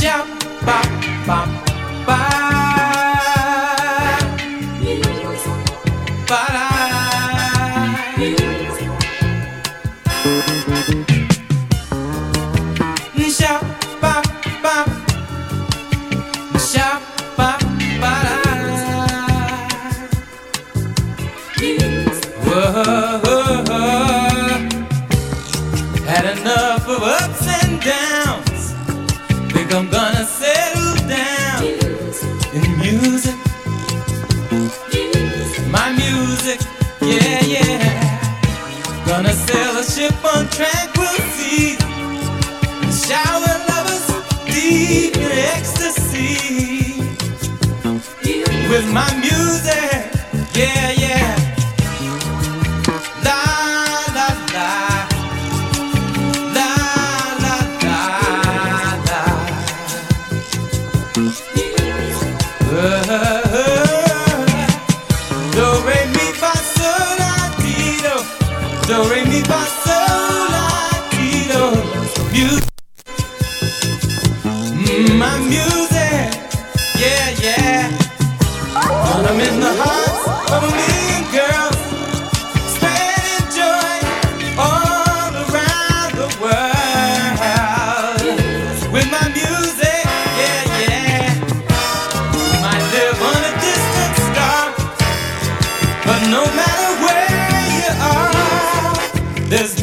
shout. Whoa. ecstasy with my music. Yeah, yeah. La la la. La la la la. don't mi me by do. There's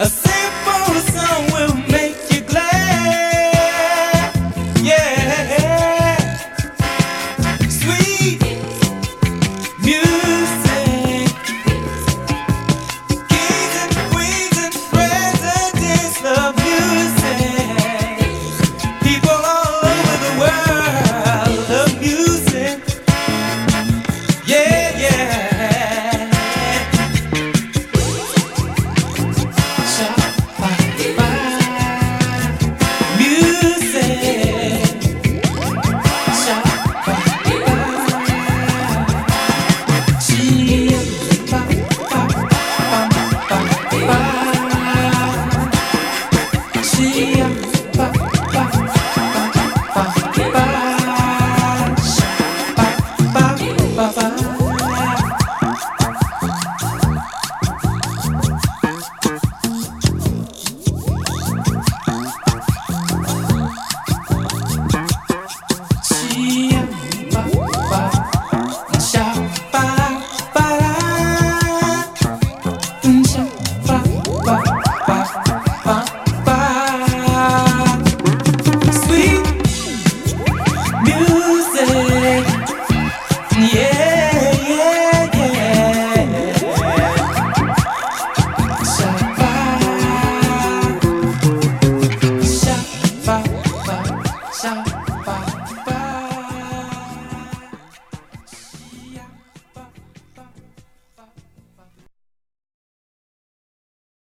A shout